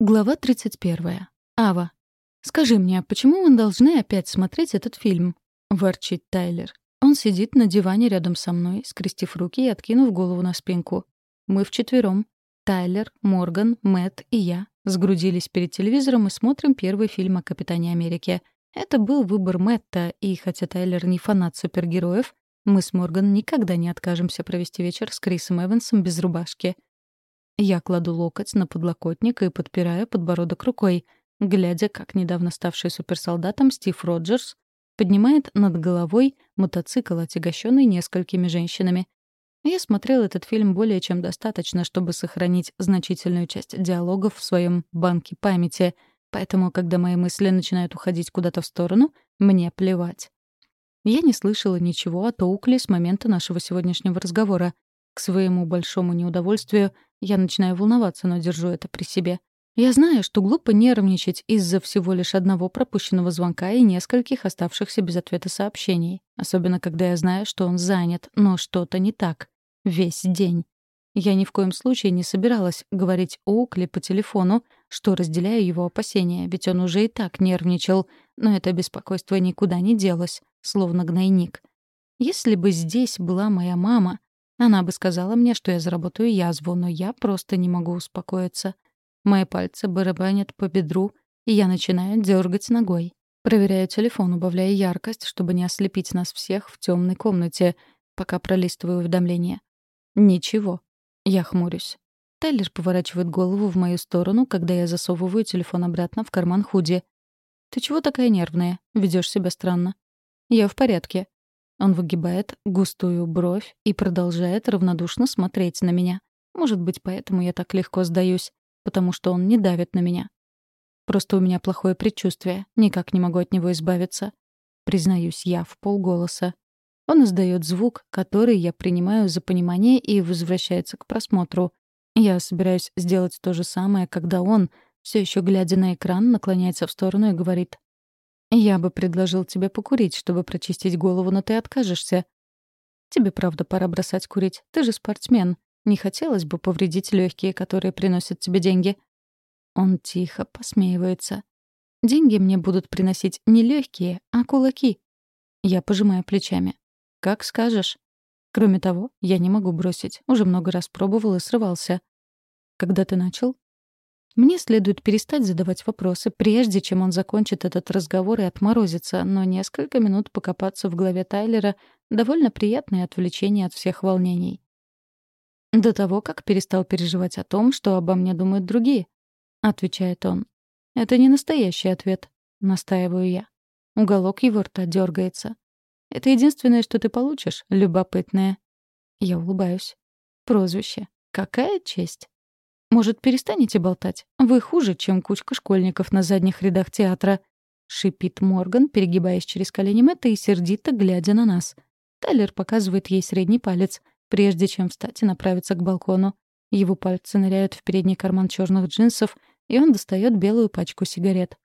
Глава 31. Ава. «Скажи мне, почему мы должны опять смотреть этот фильм?» — ворчит Тайлер. Он сидит на диване рядом со мной, скрестив руки и откинув голову на спинку. Мы вчетвером. Тайлер, Морган, Мэтт и я сгрудились перед телевизором и смотрим первый фильм о Капитане Америки. Это был выбор Мэтта, и хотя Тайлер не фанат супергероев, мы с Морган никогда не откажемся провести вечер с Крисом Эвансом без рубашки — я кладу локоть на подлокотник и подпираю подбородок рукой, глядя, как недавно ставший суперсолдатом Стив Роджерс поднимает над головой мотоцикл, отягощенный несколькими женщинами. Я смотрел этот фильм более чем достаточно, чтобы сохранить значительную часть диалогов в своем банке памяти, поэтому, когда мои мысли начинают уходить куда-то в сторону, мне плевать. Я не слышала ничего о Тоукле с момента нашего сегодняшнего разговора. К своему большому неудовольствию — я начинаю волноваться, но держу это при себе. Я знаю, что глупо нервничать из-за всего лишь одного пропущенного звонка и нескольких оставшихся без ответа сообщений. Особенно, когда я знаю, что он занят, но что-то не так. Весь день. Я ни в коем случае не собиралась говорить Оукли по телефону, что разделяю его опасения, ведь он уже и так нервничал, но это беспокойство никуда не делось, словно гнойник. Если бы здесь была моя мама, она бы сказала мне, что я заработаю язву, но я просто не могу успокоиться. Мои пальцы барабанят по бедру, и я начинаю дергать ногой. Проверяю телефон, убавляя яркость, чтобы не ослепить нас всех в темной комнате, пока пролистываю уведомления. Ничего. Я хмурюсь. Тайлер поворачивает голову в мою сторону, когда я засовываю телефон обратно в карман худи. «Ты чего такая нервная? Ведешь себя странно». «Я в порядке. Он выгибает густую бровь и продолжает равнодушно смотреть на меня. Может быть, поэтому я так легко сдаюсь, потому что он не давит на меня. Просто у меня плохое предчувствие, никак не могу от него избавиться. Признаюсь я в полголоса. Он издает звук, который я принимаю за понимание и возвращается к просмотру. Я собираюсь сделать то же самое, когда он, все еще глядя на экран, наклоняется в сторону и говорит «Я бы предложил тебе покурить, чтобы прочистить голову, но ты откажешься. Тебе, правда, пора бросать курить. Ты же спортсмен. Не хотелось бы повредить легкие, которые приносят тебе деньги». Он тихо посмеивается. «Деньги мне будут приносить не легкие, а кулаки». Я пожимаю плечами. «Как скажешь». Кроме того, я не могу бросить. Уже много раз пробовал и срывался. «Когда ты начал?» Мне следует перестать задавать вопросы, прежде чем он закончит этот разговор и отморозится, но несколько минут покопаться в голове Тайлера — довольно приятное отвлечение от всех волнений. «До того, как перестал переживать о том, что обо мне думают другие», — отвечает он. «Это не настоящий ответ», — настаиваю я. Уголок его рта дергается. «Это единственное, что ты получишь, любопытное». Я улыбаюсь. Прозвище. Какая честь. «Может, перестанете болтать? Вы хуже, чем кучка школьников на задних рядах театра», — шипит Морган, перегибаясь через колени Мэтта и сердито глядя на нас. Тайлер показывает ей средний палец, прежде чем встать и направиться к балкону. Его пальцы ныряют в передний карман черных джинсов, и он достает белую пачку сигарет.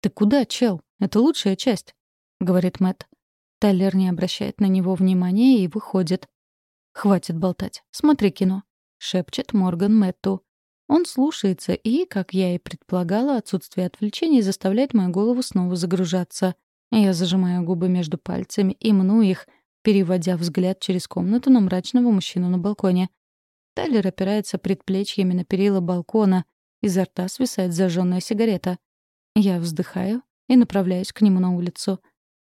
«Ты куда, чел? Это лучшая часть», — говорит Мэтт. Тайлер не обращает на него внимания и выходит. «Хватит болтать. Смотри кино. — шепчет Морган Мэтту. Он слушается и, как я и предполагала, отсутствие отвлечений заставляет мою голову снова загружаться. Я зажимаю губы между пальцами и мну их, переводя взгляд через комнату на мрачного мужчину на балконе. Тайлер опирается предплечьями на перила балкона, изо рта свисает зажженная сигарета. Я вздыхаю и направляюсь к нему на улицу.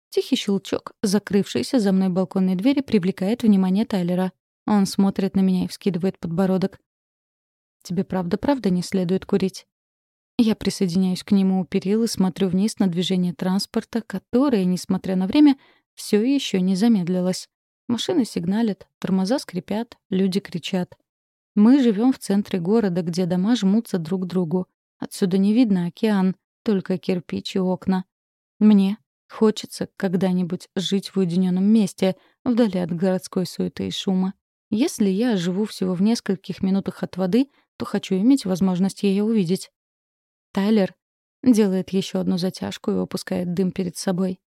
Тихий щелчок, закрывшийся за мной балконной двери, привлекает внимание Тайлера. Он смотрит на меня и вскидывает подбородок. «Тебе правда-правда не следует курить?» Я присоединяюсь к нему у перил и смотрю вниз на движение транспорта, которое, несмотря на время, все еще не замедлилось. Машины сигналят, тормоза скрипят, люди кричат. Мы живем в центре города, где дома жмутся друг к другу. Отсюда не видно океан, только кирпич и окна. Мне хочется когда-нибудь жить в уединенном месте, вдали от городской суеты и шума. Если я живу всего в нескольких минутах от воды, то хочу иметь возможность ее увидеть. Тайлер делает еще одну затяжку и опускает дым перед собой.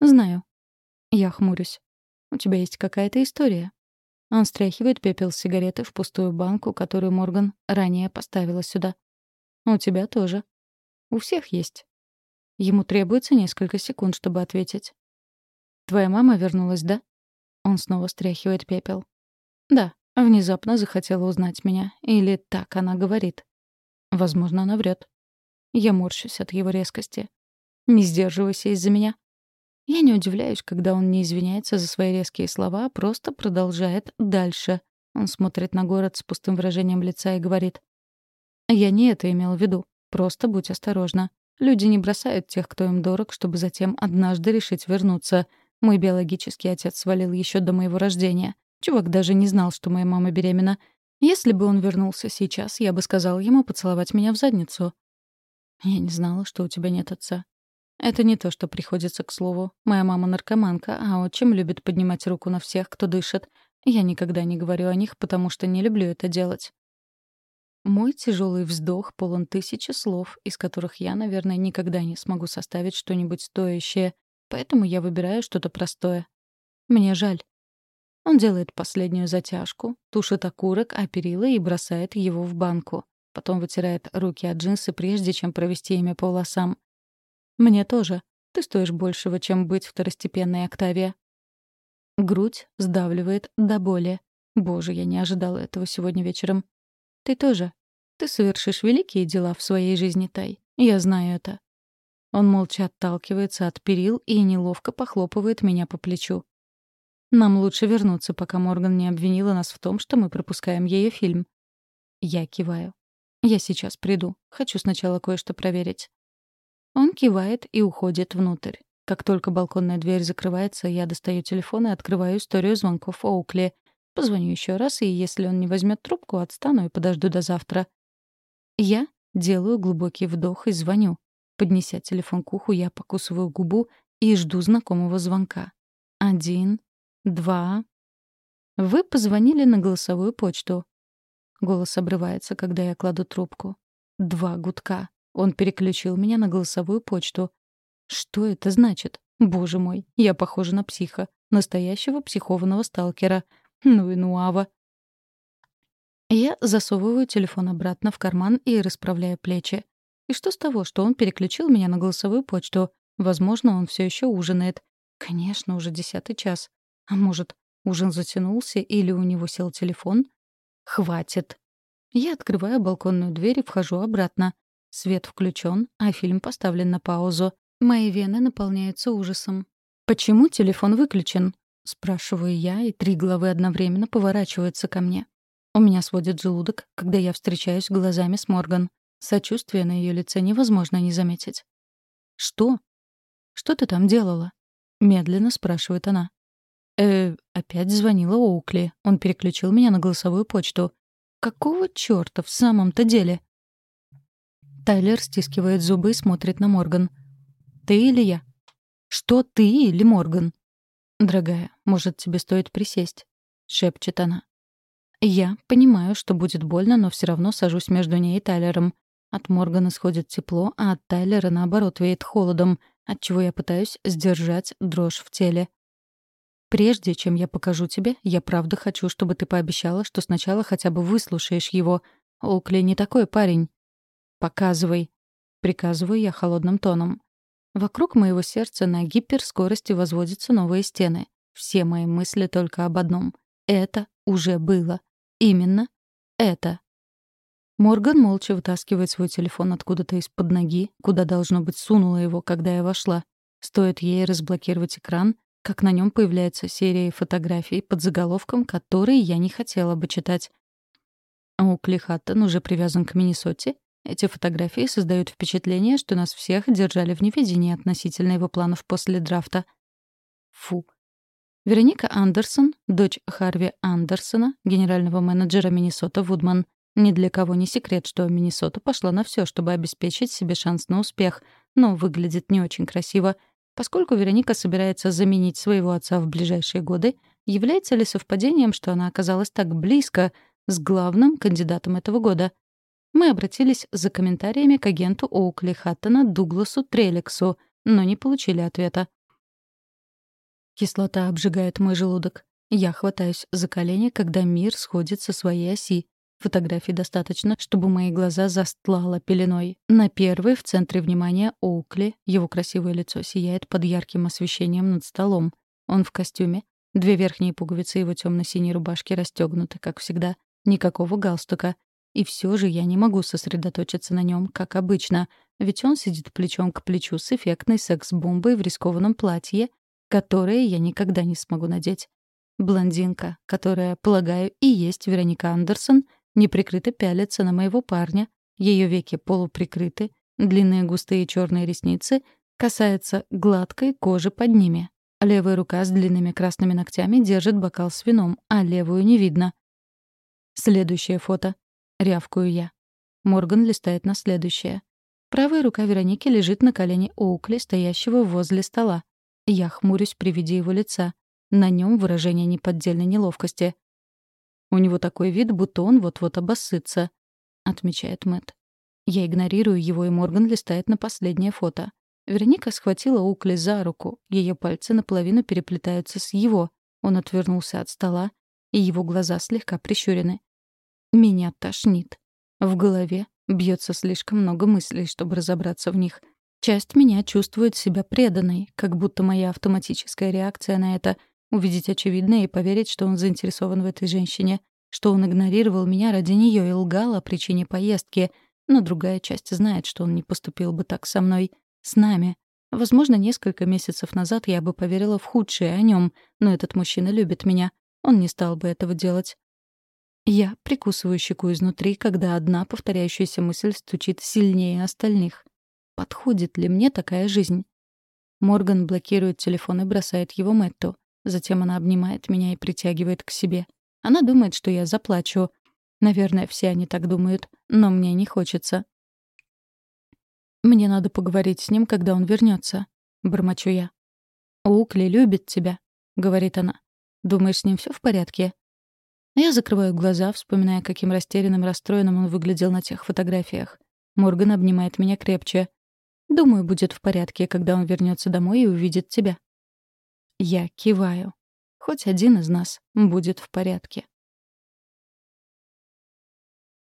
Знаю. Я хмурюсь. У тебя есть какая-то история. Он стряхивает пепел с сигареты в пустую банку, которую Морган ранее поставила сюда. У тебя тоже. У всех есть. Ему требуется несколько секунд, чтобы ответить. «Твоя мама вернулась, да?» Он снова стряхивает пепел. «Да, внезапно захотела узнать меня. Или так она говорит. Возможно, она врет. Я морщусь от его резкости. Не сдерживайся из-за меня. Я не удивляюсь, когда он не извиняется за свои резкие слова, а просто продолжает дальше. Он смотрит на город с пустым выражением лица и говорит. «Я не это имел в виду. Просто будь осторожна. Люди не бросают тех, кто им дорог, чтобы затем однажды решить вернуться. Мой биологический отец свалил еще до моего рождения. Чувак даже не знал, что моя мама беременна. Если бы он вернулся сейчас, я бы сказал ему поцеловать меня в задницу. Я не знала, что у тебя нет отца. Это не то, что приходится к слову. Моя мама наркоманка, а отчим любит поднимать руку на всех, кто дышит. Я никогда не говорю о них, потому что не люблю это делать. Мой тяжелый вздох полон тысячи слов, из которых я, наверное, никогда не смогу составить что-нибудь стоящее, поэтому я выбираю что-то простое. Мне жаль. Он делает последнюю затяжку, тушит окурок о перила и бросает его в банку. Потом вытирает руки от джинсы, прежде чем провести ими по волосам. «Мне тоже. Ты стоишь большего, чем быть второстепенной Октавия». Грудь сдавливает до боли. Боже, я не ожидала этого сегодня вечером. «Ты тоже. Ты совершишь великие дела в своей жизни, Тай. Я знаю это». Он молча отталкивается от перил и неловко похлопывает меня по плечу. Нам лучше вернуться, пока Морган не обвинила нас в том, что мы пропускаем ее фильм. Я киваю. Я сейчас приду. Хочу сначала кое-что проверить. Он кивает и уходит внутрь. Как только балконная дверь закрывается, я достаю телефон и открываю историю звонков Оукли. Позвоню еще раз, и если он не возьмет трубку, отстану и подожду до завтра. Я делаю глубокий вдох и звоню. Поднеся телефон к уху, я покусываю губу и жду знакомого звонка. Один, два. Вы позвонили на голосовую почту. Голос обрывается, когда я кладу трубку. Два гудка. Он переключил меня на голосовую почту. Что это значит? Боже мой, я похожа на психа. Настоящего психованного сталкера. Ну и нуава. Я засовываю телефон обратно в карман и расправляю плечи. И что с того, что он переключил меня на голосовую почту? Возможно, он все еще ужинает. Конечно, уже десятый час. А может, ужин затянулся или у него сел телефон? Хватит. Я открываю балконную дверь и вхожу обратно. Свет включен, а фильм поставлен на паузу. Мои вены наполняются ужасом. «Почему телефон выключен?» — спрашиваю я, и три главы одновременно поворачиваются ко мне. У меня сводит желудок, когда я встречаюсь глазами с Морган. Сочувствие на ее лице невозможно не заметить. «Что? Что ты там делала?» — медленно спрашивает она. «Э, опять звонила Оукли. Он переключил меня на голосовую почту. Какого чёрта в самом-то деле?» Тайлер стискивает зубы и смотрит на Морган. «Ты или я?» «Что ты или Морган?» «Дорогая, может, тебе стоит присесть?» — шепчет она. Я понимаю, что будет больно, но все равно сажусь между ней и Тайлером. От Моргана сходит тепло, а от Тайлера, наоборот, веет холодом, отчего я пытаюсь сдержать дрожь в теле. «Прежде чем я покажу тебе, я правда хочу, чтобы ты пообещала, что сначала хотя бы выслушаешь его. Оукли не такой парень. «Показывай», — приказываю я холодным тоном. Вокруг моего сердца на гиперскорости возводятся новые стены. Все мои мысли только об одном. Это уже было. Именно это. Морган молча вытаскивает свой телефон откуда-то из-под ноги, куда, должно быть, сунула его, когда я вошла. Стоит ей разблокировать экран, как на нем появляется серия фотографий под заголовком, которые я не хотела бы читать. Оукли Хаттон уже привязан к Миннесоте эти фотографии создают впечатление, что нас всех держали в неведении относительно его планов после драфта. Фу. Вероника Андерсон, дочь Харви Андерсона, генерального менеджера Миннесота Вудман. Ни для кого не секрет, что Миннесота пошла на все, чтобы обеспечить себе шанс на успех, но выглядит не очень красиво. Поскольку Вероника собирается заменить своего отца в ближайшие годы, является ли совпадением, что она оказалась так близко с главным кандидатом этого года — мы обратились за комментариями к агенту Оукли Хаттона Дугласу Треликсу, но не получили ответа. Кислота обжигает мой желудок. Я хватаюсь за колени, когда мир сходит со своей оси. Фотографий достаточно, чтобы мои глаза застлало пеленой. На первой, в центре внимания, Оукли. Его красивое лицо сияет под ярким освещением над столом. Он в костюме. Две верхние пуговицы его темно-синей рубашки расстегнуты, как всегда. Никакого галстука. И все же я не могу сосредоточиться на нем, как обычно, ведь он сидит плечом к плечу с эффектной секс-бомбой в рискованном платье, которое я никогда не смогу надеть. Блондинка, которая, полагаю, и есть Вероника Андерсон — неприкрыто пялится на моего парня, ее веки полуприкрыты, длинные густые черные ресницы касаются гладкой кожи под ними. Левая рука с длинными красными ногтями держит бокал с вином, а левую не видно. Следующее фото. Рявкую я. Морган листает на следующее. Правая рука Вероники лежит на колене Оукли, стоящего возле стола. Я хмурюсь при виде его лица. На нем выражение неподдельной неловкости. У него такой вид, будто он вот-вот обоссытся», — отмечает Мэт. Я игнорирую его, и Морган листает на последнее фото. Вероника схватила Укли за руку. Ее пальцы наполовину переплетаются с его. Он отвернулся от стола, и его глаза слегка прищурены. Меня тошнит. В голове бьется слишком много мыслей, чтобы разобраться в них. Часть меня чувствует себя преданной, как будто моя автоматическая реакция на это — увидеть очевидное и поверить, что он заинтересован в этой женщине, что он игнорировал меня ради нее и лгал о причине поездки, но другая часть знает, что он не поступил бы так со мной, с нами. Возможно, несколько месяцев назад я бы поверила в худшее о нем, но этот мужчина любит меня. Он не стал бы этого делать. Я прикусываю щеку изнутри, когда одна повторяющаяся мысль стучит сильнее остальных. Подходит ли мне такая жизнь? Морган блокирует телефон и бросает его Мэтту. Затем она обнимает меня и притягивает к себе. Она думает, что я заплачу. Наверное, все они так думают, но мне не хочется. «Мне надо поговорить с ним, когда он вернется, бормочу я. «Укли любит тебя», — говорит она. «Думаешь, с ним все в порядке?» Я закрываю глаза, вспоминая, каким растерянным, расстроенным он выглядел на тех фотографиях. Морган обнимает меня крепче. «Думаю, будет в порядке, когда он вернется домой и увидит тебя», я киваю. Хоть один из нас будет в порядке.